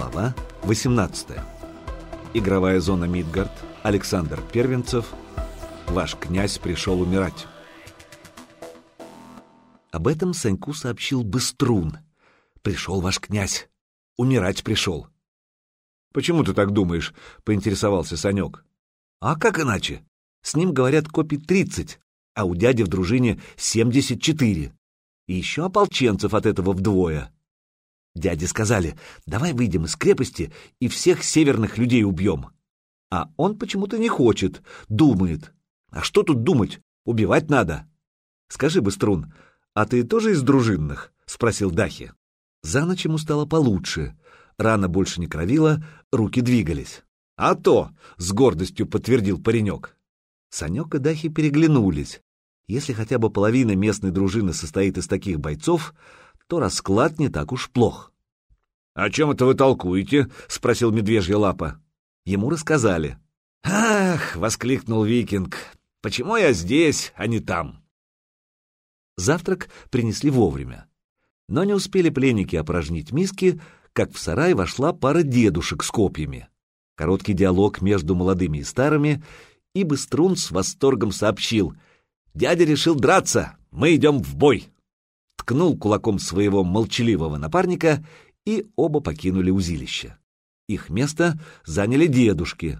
Глава 18. Игровая зона Мидгард. Александр Первенцев. Ваш князь пришел умирать. Об этом Саньку сообщил Быструн. Пришел ваш князь. Умирать пришел. «Почему ты так думаешь?» — поинтересовался Санек. «А как иначе? С ним, говорят, копий тридцать, а у дяди в дружине семьдесят четыре. И еще ополченцев от этого вдвое. Дяди сказали, давай выйдем из крепости и всех северных людей убьем. А он почему-то не хочет, думает. А что тут думать? Убивать надо. Скажи, Быструн, а ты тоже из дружинных? Спросил Дахи. За ночь ему стало получше. Рана больше не кровила, руки двигались. «А то!» — с гордостью подтвердил паренек. Санек и Дахи переглянулись. Если хотя бы половина местной дружины состоит из таких бойцов, то расклад не так уж плох. — О чем это вы толкуете? — спросил медвежья лапа. Ему рассказали. — Ах! — воскликнул викинг. — Почему я здесь, а не там? Завтрак принесли вовремя. Но не успели пленники опорожнить миски, как в сарай вошла пара дедушек с копьями. Короткий диалог между молодыми и старыми, и Быструн с восторгом сообщил. «Дядя решил драться, мы идем в бой!» Ткнул кулаком своего молчаливого напарника, и оба покинули узилище. Их место заняли дедушки.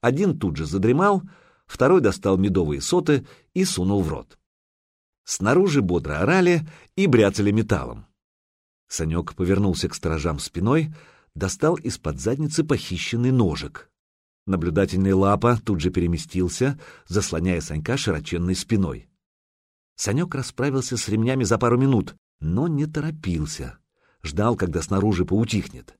Один тут же задремал, второй достал медовые соты и сунул в рот. Снаружи бодро орали и бряцали металлом. Санек повернулся к сторожам спиной, достал из-под задницы похищенный ножик. Наблюдательный лапа тут же переместился, заслоняя Санька широченной спиной. Санек расправился с ремнями за пару минут, но не торопился. Ждал, когда снаружи поутихнет.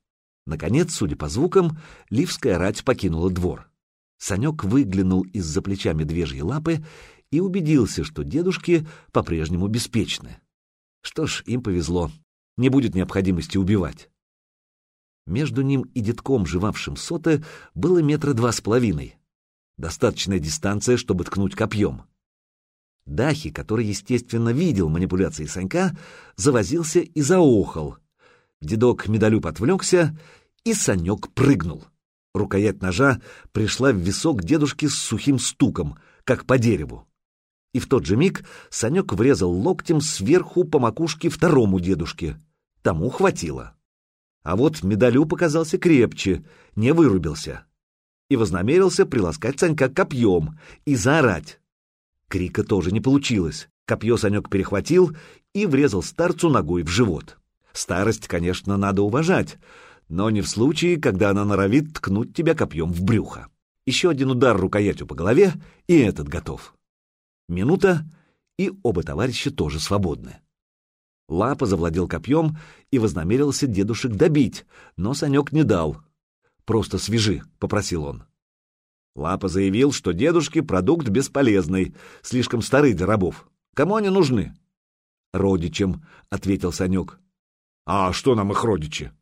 Наконец, судя по звукам, ливская рать покинула двор. Санек выглянул из-за плеча медвежьей лапы и убедился, что дедушки по-прежнему беспечны. Что ж, им повезло. Не будет необходимости убивать. Между ним и детком, живавшим соты, было метра два с половиной. Достаточная дистанция, чтобы ткнуть копьем. Дахи, который, естественно, видел манипуляции Санька, завозился и заохал. Дедок медалю отвлекся, и Санек прыгнул. Рукоять ножа пришла в висок дедушки с сухим стуком, как по дереву. И в тот же миг Санек врезал локтем сверху по макушке второму дедушке. Тому хватило. А вот медалю показался крепче, не вырубился. И вознамерился приласкать Санька копьем и заорать. Крика тоже не получилось. Копье Санек перехватил и врезал старцу ногой в живот. Старость, конечно, надо уважать, но не в случае, когда она норовит ткнуть тебя копьем в брюхо. Еще один удар рукоятью по голове, и этот готов. Минута, и оба товарища тоже свободны. Лапа завладел копьем и вознамерился дедушек добить, но Санек не дал. «Просто свяжи», — попросил он. Лапа заявил, что дедушки продукт бесполезный, слишком старый для рабов. Кому они нужны? Родичам, ответил Санек. А что нам их родичи?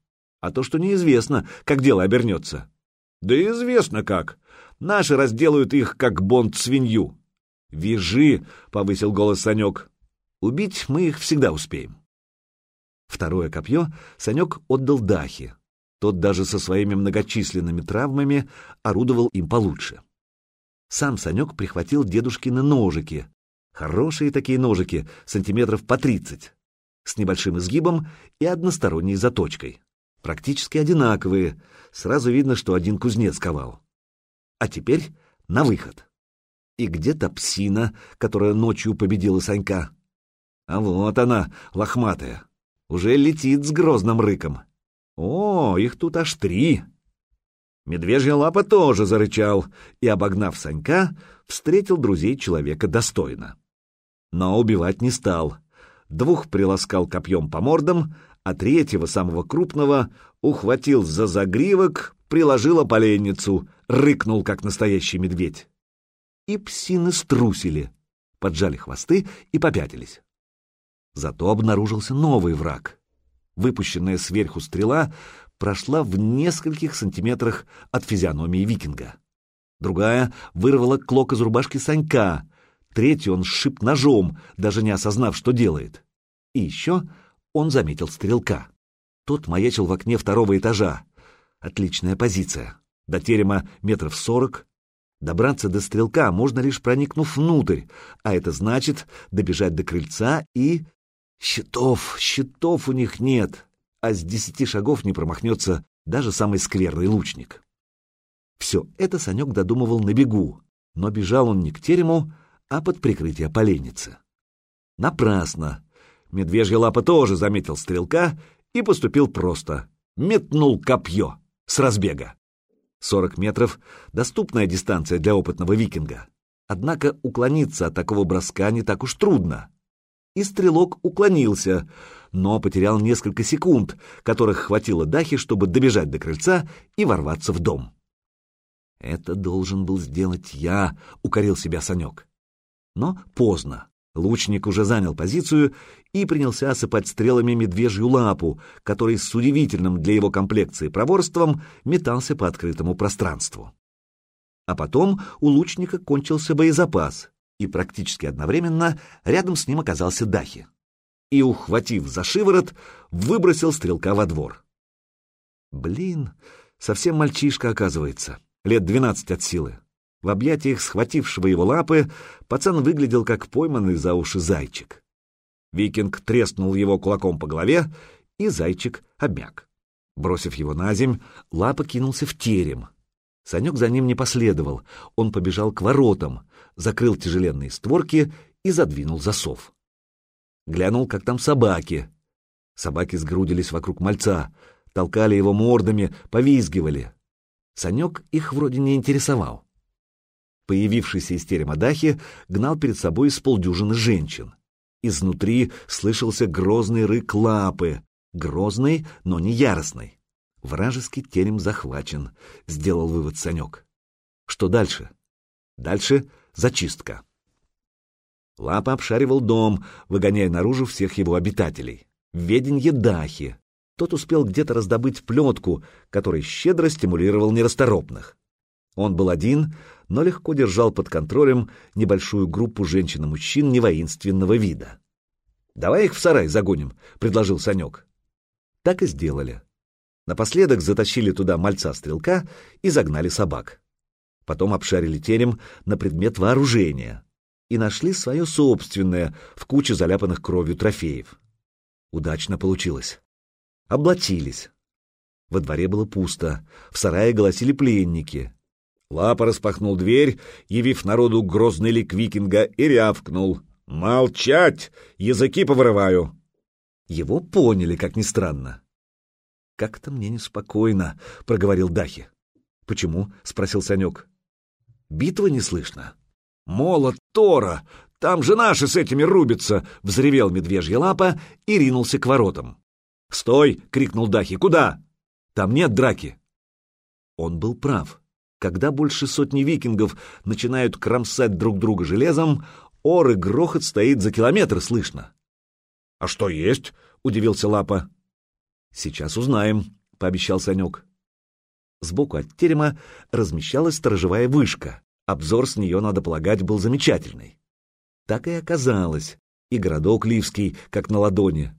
А то, что неизвестно, как дело обернется. Да известно как. Наши разделают их, как бонд свинью. Вяжи, повысил голос Санек. Убить мы их всегда успеем. Второе копье Санек отдал Дахе. Тот даже со своими многочисленными травмами орудовал им получше. Сам Санек прихватил дедушкины ножики. Хорошие такие ножики, сантиметров по тридцать, с небольшим изгибом и односторонней заточкой. Практически одинаковые, сразу видно, что один кузнец ковал. А теперь на выход. И где-то псина, которая ночью победила Санька. А вот она, лохматая, уже летит с грозным рыком. О, их тут аж три. Медвежья лапа тоже зарычал и, обогнав Санька, встретил друзей человека достойно. Но убивать не стал. Двух приласкал копьем по мордам, а третьего, самого крупного, ухватил за загривок, приложил поленницу, рыкнул, как настоящий медведь. И псины струсили, поджали хвосты и попятились. Зато обнаружился новый враг выпущенная сверху стрела прошла в нескольких сантиметрах от физиономии викинга. Другая вырвала клок из рубашки Санька, третью он сшиб ножом, даже не осознав, что делает. И еще он заметил стрелка. Тот маячил в окне второго этажа. Отличная позиция. До терема метров сорок. Добраться до стрелка можно лишь проникнув внутрь, а это значит добежать до крыльца и... Щитов, щитов у них нет, а с десяти шагов не промахнется даже самый скверный лучник. Все это Санек додумывал на бегу, но бежал он не к терему, а под прикрытие поленницы. Напрасно. Медвежья лапа тоже заметил стрелка и поступил просто. Метнул копье с разбега. Сорок метров — доступная дистанция для опытного викинга. Однако уклониться от такого броска не так уж трудно. И стрелок уклонился, но потерял несколько секунд, которых хватило Дахи, чтобы добежать до крыльца и ворваться в дом. «Это должен был сделать я», — укорил себя Санек. Но поздно. Лучник уже занял позицию и принялся осыпать стрелами медвежью лапу, который с удивительным для его комплекции проворством метался по открытому пространству. А потом у лучника кончился боезапас, и практически одновременно рядом с ним оказался Дахи. И, ухватив за шиворот, выбросил стрелка во двор. Блин, совсем мальчишка оказывается лет двенадцать от силы. В объятиях схватившего его лапы пацан выглядел как пойманный за уши зайчик. Викинг треснул его кулаком по голове, и зайчик обмяк. Бросив его на земь, лапа кинулся в терем. Санек за ним не последовал, он побежал к воротам, закрыл тяжеленные створки и задвинул засов. Глянул, как там собаки. Собаки сгрудились вокруг мальца, толкали его мордами, повизгивали. Санек их вроде не интересовал. Появившийся из терема Дахи гнал перед собой с полдюжины женщин. Изнутри слышался грозный рык лапы, грозный, но не яростный. Вражеский терем захвачен, сделал вывод Санек. Что дальше? Дальше зачистка. Лапа обшаривал дом, выгоняя наружу всех его обитателей. Веденье Дахи, тот успел где-то раздобыть плетку, который щедро стимулировал нерасторопных. Он был один, но легко держал под контролем небольшую группу женщин и мужчин невоинственного вида. «Давай их в сарай загоним», — предложил Санек. Так и сделали. Напоследок затащили туда мальца-стрелка и загнали собак. Потом обшарили терем на предмет вооружения и нашли свое собственное в куче заляпанных кровью трофеев. Удачно получилось облатились. Во дворе было пусто, в сарае голосили пленники. Лапа распахнул дверь, явив народу грозный лик викинга, и рявкнул. «Молчать! Языки повырываю!» Его поняли, как ни странно. «Как-то мне неспокойно», — проговорил Дахи. «Почему?» — спросил Санек. «Битвы не слышно». «Молот Тора! Там же наши с этими рубятся!» — взревел медвежья лапа и ринулся к воротам. «Стой!» — крикнул Дахи. «Куда? Там нет драки!» Он был прав. Когда больше сотни викингов начинают кромсать друг друга железом, ор и грохот стоит за километр, слышно. «А что есть?» — удивился Лапа. «Сейчас узнаем», — пообещал Санек. Сбоку от терема размещалась сторожевая вышка. Обзор с нее, надо полагать, был замечательный. Так и оказалось. И городок Ливский, как на ладони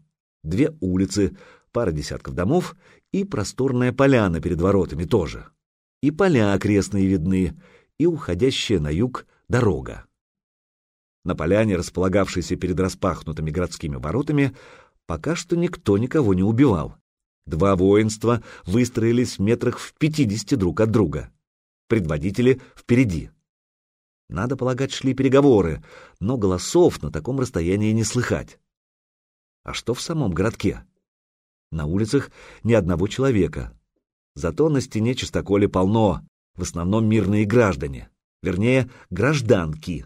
две улицы, пара десятков домов и просторная поляна перед воротами тоже. И поля окрестные видны, и уходящая на юг дорога. На поляне, располагавшейся перед распахнутыми городскими воротами, пока что никто никого не убивал. Два воинства выстроились в метрах в пятидесяти друг от друга. Предводители впереди. Надо полагать, шли переговоры, но голосов на таком расстоянии не слыхать. А что в самом городке? На улицах ни одного человека. Зато на стене чистоколи полно, в основном мирные граждане. Вернее, гражданки.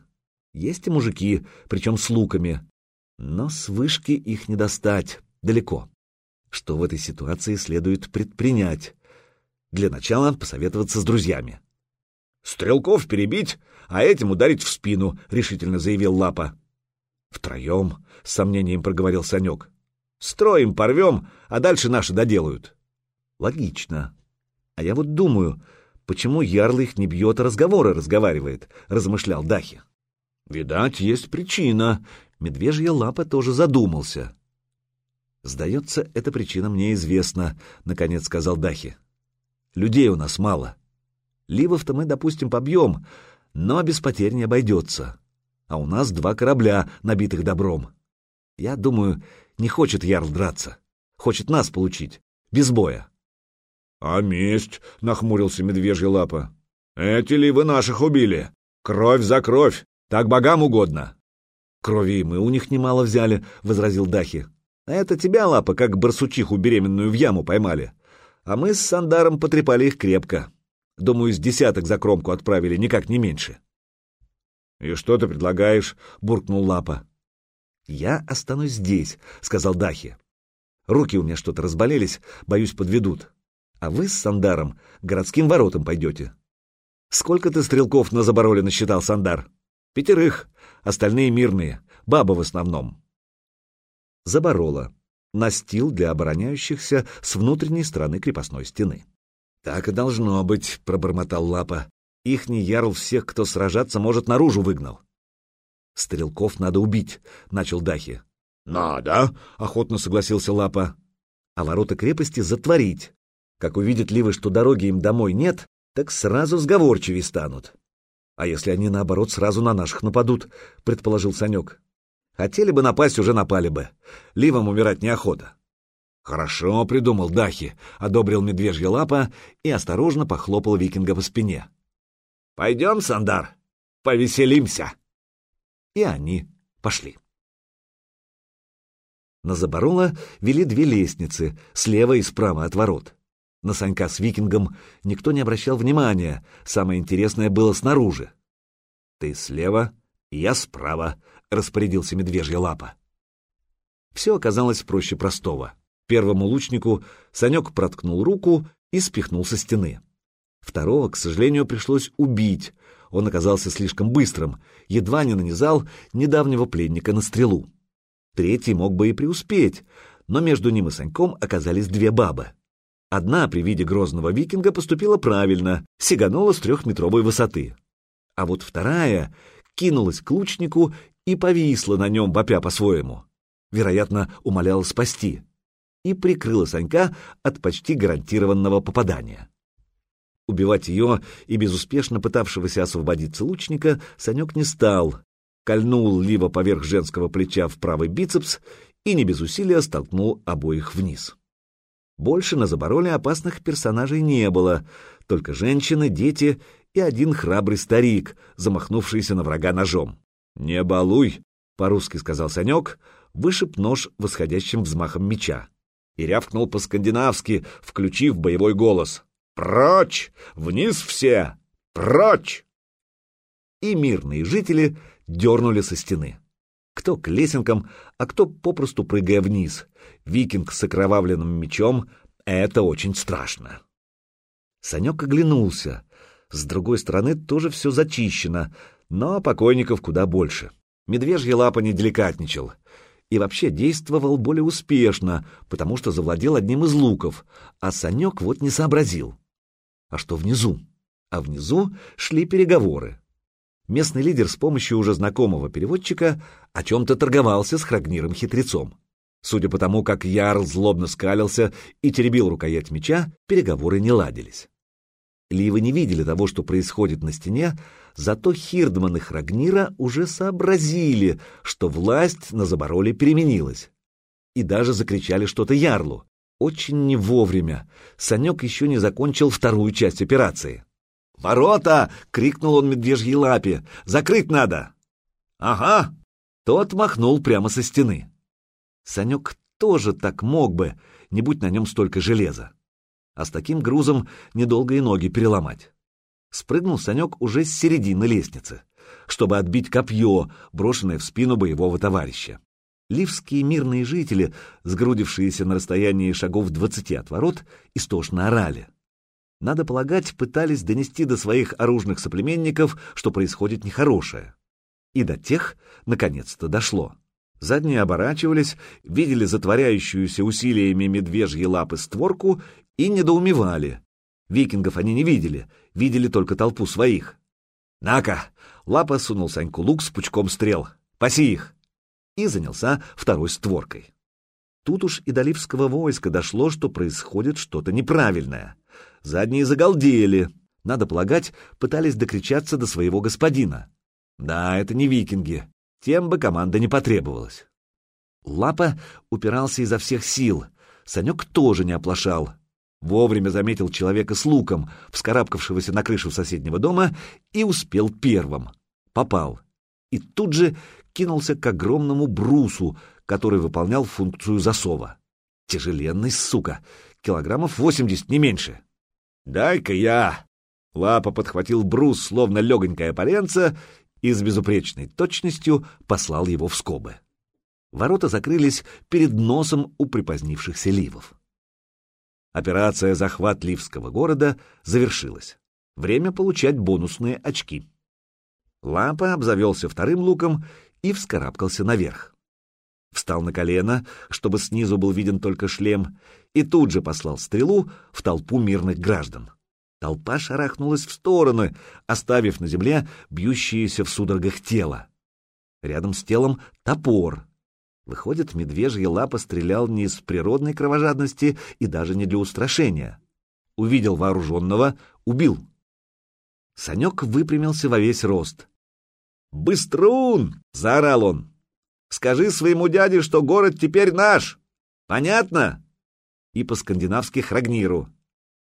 Есть и мужики, причем с луками. Но с вышки их не достать, далеко. Что в этой ситуации следует предпринять? Для начала посоветоваться с друзьями. «Стрелков перебить, а этим ударить в спину», — решительно заявил Лапа. «Втроем», — с сомнением проговорил Санек. «Строим, порвем, а дальше наши доделают». «Логично. А я вот думаю, почему Ярл их не бьет, а разговоры разговаривает», — размышлял Дахи. «Видать, есть причина». Медвежья лапа тоже задумался. «Сдается, эта причина мне известна», — наконец сказал Дахи. Людей у нас мало. Ливов-то мы, допустим, побьем, но без потерь не обойдется. А у нас два корабля, набитых добром. Я думаю, не хочет Ярл драться. Хочет нас получить, без боя. — А месть? — нахмурился медвежья лапа. — Эти ливы наших убили. Кровь за кровь. Так богам угодно. — Крови мы у них немало взяли, — возразил Дахи. — Это тебя, лапа, как барсучиху беременную в яму поймали. А мы с Сандаром потрепали их крепко. Думаю, с десяток за кромку отправили, никак не меньше. — И что ты предлагаешь? — буркнул Лапа. — Я останусь здесь, — сказал Дахи. Руки у меня что-то разболелись, боюсь, подведут. А вы с Сандаром городским воротам пойдете. Сколько ты стрелков на забороле насчитал, Сандар? Пятерых, остальные мирные, бабы в основном. Заборола. Настил для обороняющихся с внутренней стороны крепостной стены. «Так и должно быть», — пробормотал Лапа. «Ихний ярл всех, кто сражаться может, наружу выгнал». «Стрелков надо убить», — начал Дахи. «Надо», — охотно согласился Лапа. «А ворота крепости затворить. Как увидят ливы, что дороги им домой нет, так сразу сговорчивее станут. А если они, наоборот, сразу на наших нападут?» — предположил Санек. «Хотели бы напасть, уже напали бы. Ливам умирать неохота». «Хорошо придумал Дахи», — одобрил медвежья лапа и осторожно похлопал викинга по спине. «Пойдем, Сандар, повеселимся». И они пошли. На Заборола вели две лестницы, слева и справа от ворот. На Санька с викингом никто не обращал внимания, самое интересное было снаружи. «Ты слева, я справа», — распорядился медвежья лапа. Все оказалось проще простого. Первому лучнику Санек проткнул руку и спихнул со стены. Второго, к сожалению, пришлось убить. Он оказался слишком быстрым, едва не нанизал недавнего пленника на стрелу. Третий мог бы и преуспеть, но между ним и Саньком оказались две бабы. Одна при виде грозного викинга поступила правильно, сиганула с трехметровой высоты. А вот вторая кинулась к лучнику и повисла на нем, вопя по-своему. Вероятно, умоляла спасти и прикрыла Санька от почти гарантированного попадания. Убивать ее и безуспешно пытавшегося освободиться лучника Санек не стал, кольнул Лива поверх женского плеча в правый бицепс и не без усилия столкнул обоих вниз. Больше на забороле опасных персонажей не было, только женщины, дети и один храбрый старик, замахнувшийся на врага ножом. «Не балуй!» — по-русски сказал Санек, вышиб нож восходящим взмахом меча и рявкнул по-скандинавски, включив боевой голос. «Прочь! Вниз все! Прочь!» И мирные жители дернули со стены. Кто к лесенкам, а кто попросту прыгая вниз. Викинг с окровавленным мечом — это очень страшно. Санек оглянулся. С другой стороны тоже все зачищено, но покойников куда больше. Медвежья лапа не деликатничал и вообще действовал более успешно, потому что завладел одним из луков, а Санек вот не сообразил. А что внизу? А внизу шли переговоры. Местный лидер с помощью уже знакомого переводчика о чем-то торговался с Храгниром-хитрецом. Судя по тому, как Ярл злобно скалился и теребил рукоять меча, переговоры не ладились. Ливы не видели того, что происходит на стене, зато Хирдман и Храгнира уже сообразили, что власть на Забороле переменилась. И даже закричали что-то Ярлу. Очень не вовремя. Санек еще не закончил вторую часть операции. «Ворота!» — крикнул он медвежьей лапе. «Закрыть надо!» «Ага!» Тот махнул прямо со стены. Санек тоже так мог бы, не будь на нем столько железа а с таким грузом недолго и ноги переломать. Спрыгнул Санек уже с середины лестницы, чтобы отбить копье, брошенное в спину боевого товарища. Ливские мирные жители, сгрудившиеся на расстоянии шагов двадцати от ворот, истошно орали. Надо полагать, пытались донести до своих оружных соплеменников, что происходит нехорошее. И до тех, наконец-то, дошло. Задние оборачивались, видели затворяющуюся усилиями медвежьи лапы створку и недоумевали. Викингов они не видели, видели только толпу своих. «На-ка!» — Лапа сунул Саньку лук с пучком стрел. «Паси их!» И занялся второй створкой. Тут уж и до ливского войска дошло, что происходит что-то неправильное. Задние загалдели. Надо полагать, пытались докричаться до своего господина. Да, это не викинги. Тем бы команда не потребовалась. Лапа упирался изо всех сил. Санек тоже не оплошал. Вовремя заметил человека с луком, вскарабкавшегося на крышу соседнего дома, и успел первым. Попал. И тут же кинулся к огромному брусу, который выполнял функцию засова. Тяжеленный, сука, килограммов восемьдесят, не меньше. «Дай-ка я!» Лапа подхватил брус, словно легонькое поленце, и с безупречной точностью послал его в скобы. Ворота закрылись перед носом у припозднившихся ливов. Операция «Захват Ливского города» завершилась. Время получать бонусные очки. Лапа обзавелся вторым луком и вскарабкался наверх. Встал на колено, чтобы снизу был виден только шлем, и тут же послал стрелу в толпу мирных граждан. Толпа шарахнулась в стороны, оставив на земле бьющееся в судорогах тело. Рядом с телом топор. Выходит, медвежья лапа стрелял не из природной кровожадности и даже не для устрашения. Увидел вооруженного — убил. Санек выпрямился во весь рост. «Быструн!» — заорал он. «Скажи своему дяде, что город теперь наш! Понятно?» И по-скандинавски Храгниру.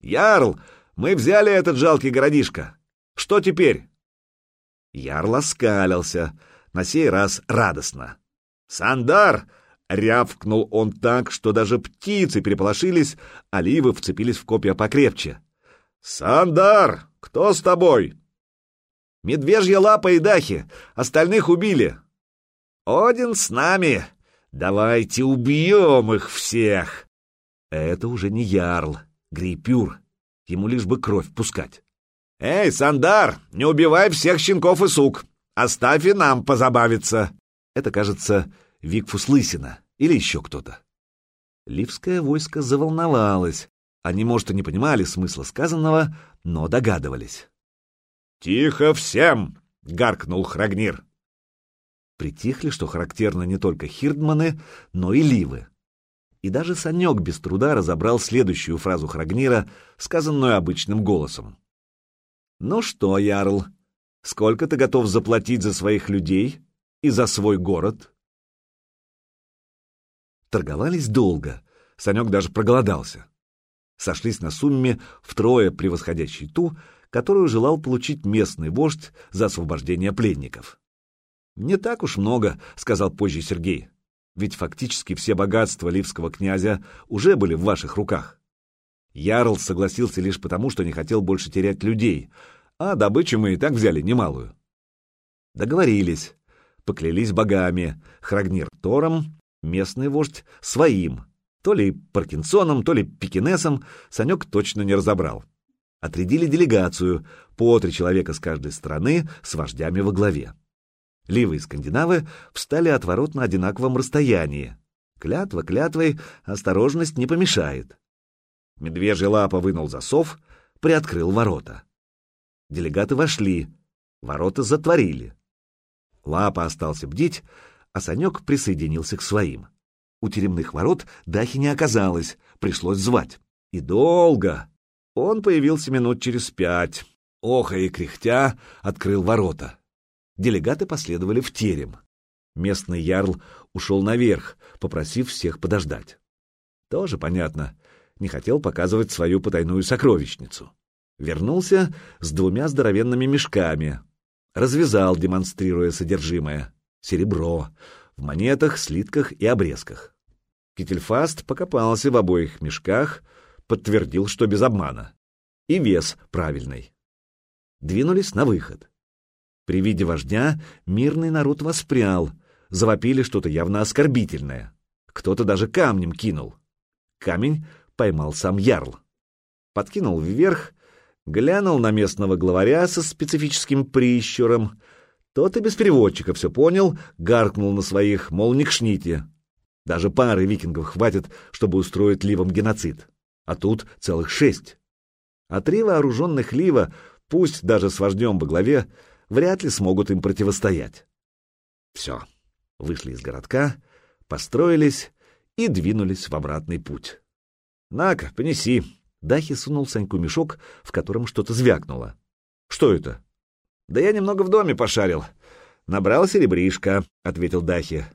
«Ярл, мы взяли этот жалкий городишко. Что теперь?» Ярл оскалился, на сей раз радостно. «Сандар!» — рявкнул он так, что даже птицы переполошились, оливы вцепились в копья покрепче. «Сандар! Кто с тобой?» «Медвежья лапа и дахи! Остальных убили!» «Один с нами! Давайте убьем их всех!» Это уже не ярл, грейпюр. Ему лишь бы кровь пускать. «Эй, Сандар, не убивай всех щенков и сук! Оставь и нам позабавиться!» Это, кажется, Викфус Лысина или еще кто-то. Ливское войско заволновалось. Они, может, и не понимали смысла сказанного, но догадывались. «Тихо всем!» — гаркнул Храгнир. Притихли, что характерно не только хирдманы, но и ливы. И даже Санек без труда разобрал следующую фразу Храгнира, сказанную обычным голосом. «Ну что, Ярл, сколько ты готов заплатить за своих людей и за свой город?» Торговались долго, Санек даже проголодался. Сошлись на сумме втрое превосходящей ту, которую желал получить местный вождь за освобождение пленников. «Не так уж много», — сказал позже Сергей ведь фактически все богатства ливского князя уже были в ваших руках. Ярл согласился лишь потому, что не хотел больше терять людей, а добычу мы и так взяли немалую. Договорились, поклялись богами, Храгнир Тором, местный вождь своим, то ли Паркинсоном, то ли Пекинесом, Санек точно не разобрал. Отрядили делегацию, по три человека с каждой стороны, с вождями во главе. Ливы и скандинавы встали от ворот на одинаковом расстоянии. Клятва клятвой, осторожность не помешает. Медвежья лапа вынул засов, приоткрыл ворота. Делегаты вошли, ворота затворили. Лапа остался бдить, а Санек присоединился к своим. У теремных ворот Дахи не оказалось, пришлось звать. И долго. Он появился минут через пять. Охо и кряхтя открыл ворота. Делегаты последовали в терем. Местный ярл ушел наверх, попросив всех подождать. Тоже понятно, не хотел показывать свою потайную сокровищницу. Вернулся с двумя здоровенными мешками. Развязал, демонстрируя содержимое. Серебро. В монетах, слитках и обрезках. Кительфаст покопался в обоих мешках, подтвердил, что без обмана. И вес правильный. Двинулись на выход. При виде вождя мирный народ воспрял, завопили что-то явно оскорбительное. Кто-то даже камнем кинул. Камень поймал сам ярл. Подкинул вверх, глянул на местного главаря со специфическим прищуром. Тот и без переводчика все понял, гаркнул на своих, мол, не кшните. Даже пары викингов хватит, чтобы устроить ливом геноцид. А тут целых шесть. А три вооруженных лива, пусть даже с вождем во главе, вряд ли смогут им противостоять. Все, вышли из городка, построились и двинулись в обратный путь. «На-ка, понеси!» Дахи сунул Саньку мешок, в котором что-то звякнуло. «Что это?» «Да я немного в доме пошарил. Набрал серебришко», — ответил Дахи.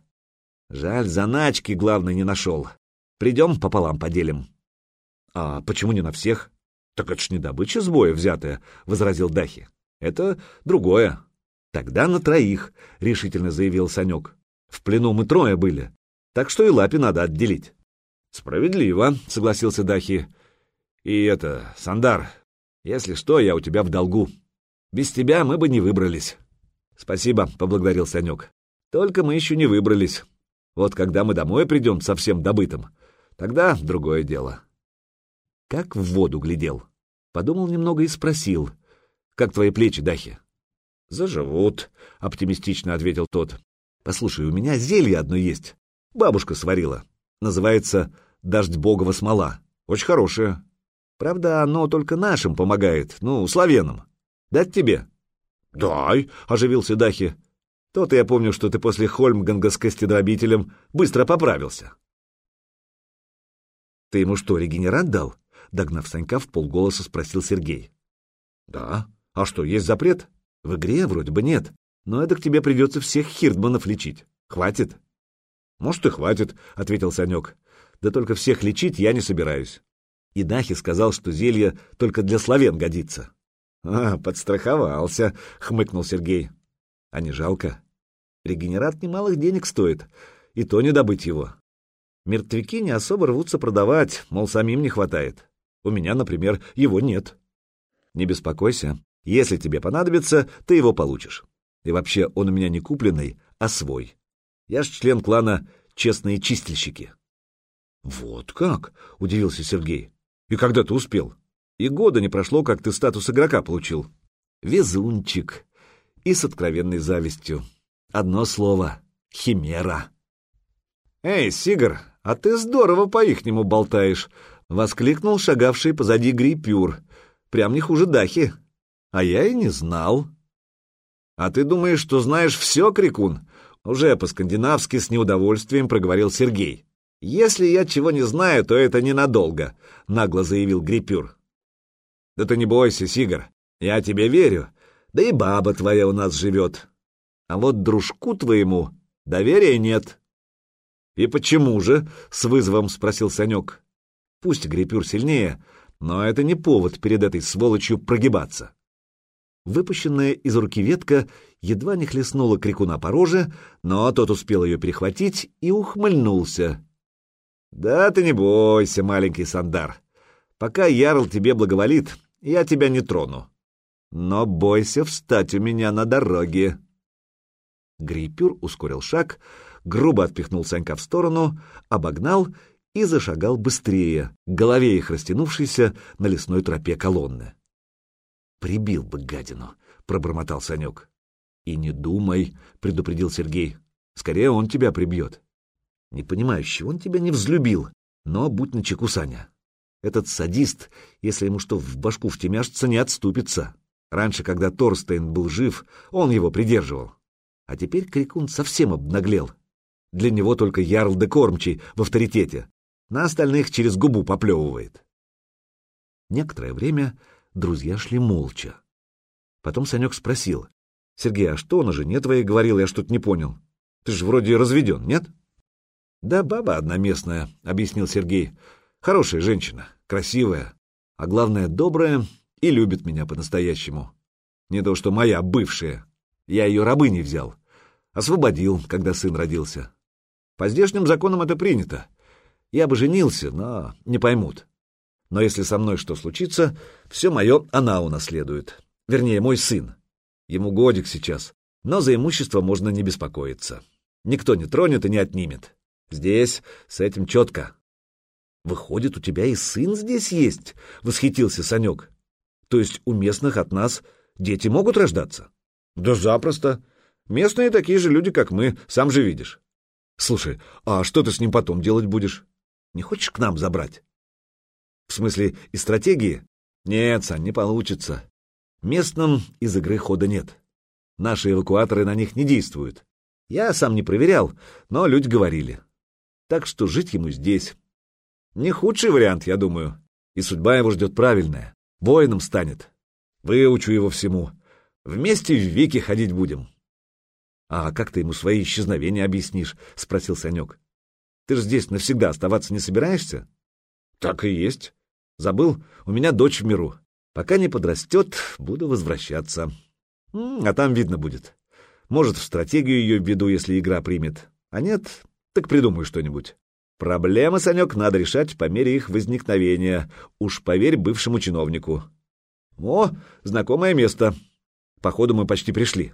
«Жаль, заначки, главное, не нашел. Придем пополам поделим». «А почему не на всех?» «Так это ж не добыча с боя взятая», — возразил Дахи. «Это другое». «Тогда на троих», — решительно заявил Санек. «В плену мы трое были, так что и лапе надо отделить». «Справедливо», — согласился Дахи. «И это, Сандар, если что, я у тебя в долгу. Без тебя мы бы не выбрались». «Спасибо», — поблагодарил Санек. «Только мы еще не выбрались. Вот когда мы домой придем совсем добытым, тогда другое дело». Как в воду глядел. Подумал немного и спросил. «Как твои плечи, Дахи?» «Заживут», — оптимистично ответил тот. «Послушай, у меня зелье одно есть. Бабушка сварила. Называется «Дождь богова смола». Очень хорошее. Правда, оно только нашим помогает, ну, славянам. Дать тебе?» «Дай», — оживился Дахи. «То-то я помню, что ты после Хольмганга с костедробителем быстро поправился». «Ты ему что, регенерант дал?» — догнав Санька, в полголоса спросил Сергей. «Да. А что, есть запрет?» В игре вроде бы нет, но это к тебе придется всех хирдманов лечить. Хватит? Может, и хватит, — ответил Санек. Да только всех лечить я не собираюсь. И Дахи сказал, что зелье только для славян годится. А, подстраховался, — хмыкнул Сергей. А не жалко? Регенерат немалых денег стоит, и то не добыть его. Мертвяки не особо рвутся продавать, мол, самим не хватает. У меня, например, его нет. Не беспокойся, если тебе понадобится, ты его получишь. И вообще, он у меня не купленный, а свой. Я ж член клана «Честные чистильщики». «Вот как?» — удивился Сергей. «И когда ты успел? И года не прошло, как ты статус игрока получил». «Везунчик». И с откровенной завистью. Одно слово — химера. «Эй, Сигар, а ты здорово по-ихнему болтаешь!» — воскликнул шагавший позади Грипюр. «Прям не хуже Дахи». А я и не знал. А ты думаешь, что знаешь все, Крикун? Уже по-скандинавски с неудовольствием проговорил Сергей. Если я чего не знаю, то это ненадолго, нагло заявил Грипюр. Да ты не бойся, Сигар, я тебе верю. Да и баба твоя у нас живет. А вот дружку твоему доверия нет. И почему же? С вызовом спросил Санек. Пусть Грипюр сильнее, но это не повод перед этой сволочью прогибаться. Выпущенная из руки ветка едва не хлестнула крикуна по роже, но тот успел ее перехватить и ухмыльнулся. «Да ты не бойся, маленький Сандар. Пока Ярл тебе благоволит, я тебя не трону. Но бойся встать у меня на дороге». Грипюр ускорил шаг, грубо отпихнул Санька в сторону, обогнал и зашагал быстрее, голове их растянувшейся на лесной тропе колонны. Прибил бы гадину, пробормотал Санек. И не думай, предупредил Сергей. Скорее он тебя прибьет. Не понимаю, чего он тебя не взлюбил, но будь начеку, Саня. Этот садист, если ему что в башку втемяшится, не отступится. Раньше, когда Торстейн был жив, он его придерживал. А теперь Крикун совсем обнаглел. Для него только Ярл де Кормчий в авторитете. На остальных через губу поплевывает. Некоторое время друзья шли молча. Потом Санек спросил. — Сергей, а что на жене твоей говорил, я что-то не понял. Ты же вроде разведен, нет? — Да баба одна местная, — объяснил Сергей. — Хорошая женщина, красивая, а главное, добрая и любит меня по-настоящему. Не то, что моя бывшая. Я ее рабыней взял. Освободил, когда сын родился. По здешним законам это принято. Я бы женился, но не поймут. Но если со мной что случится, все мое она унаследует. Вернее, мой сын. Ему годик сейчас, но за имущество можно не беспокоиться. Никто не тронет и не отнимет. Здесь с этим четко. «Выходит, у тебя и сын здесь есть?» — восхитился Санек. «То есть у местных от нас дети могут рождаться?» «Да запросто. Местные такие же люди, как мы, сам же видишь». «Слушай, а что ты с ним потом делать будешь? Не хочешь к нам забрать?» В смысле, и стратегии? Нет, Сань, не получится. Местным из игры хода нет. Наши эвакуаторы на них не действуют. Я сам не проверял, но люди говорили. Так что жить ему здесь. Не худший вариант, я думаю. И судьба его ждет правильная. Воином станет. Выучу его всему. Вместе в Вики ходить будем. — А как ты ему свои исчезновения объяснишь? — спросил Санек. — Ты же здесь навсегда оставаться не собираешься? — Так и есть. Забыл, у меня дочь в миру. Пока не подрастет, буду возвращаться. А там видно будет. Может, в стратегию ее введу, если игра примет. А нет, так придумай что-нибудь. Проблемы, Санек, надо решать по мере их возникновения. Уж поверь бывшему чиновнику. О, знакомое место. Походу, мы почти пришли.